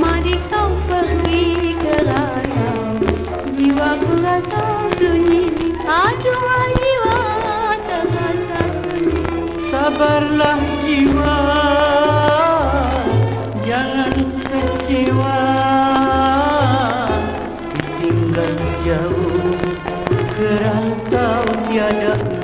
Mari kau pergi ke jiwa ku rasa sunyi. Aduh jiwa terasa sunyi Sabarlah jiwa Jangan kecewa. Tinggal jauh Kerana kau tiada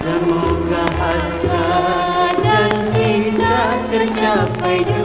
Semoga hasrat dan cinta tercapai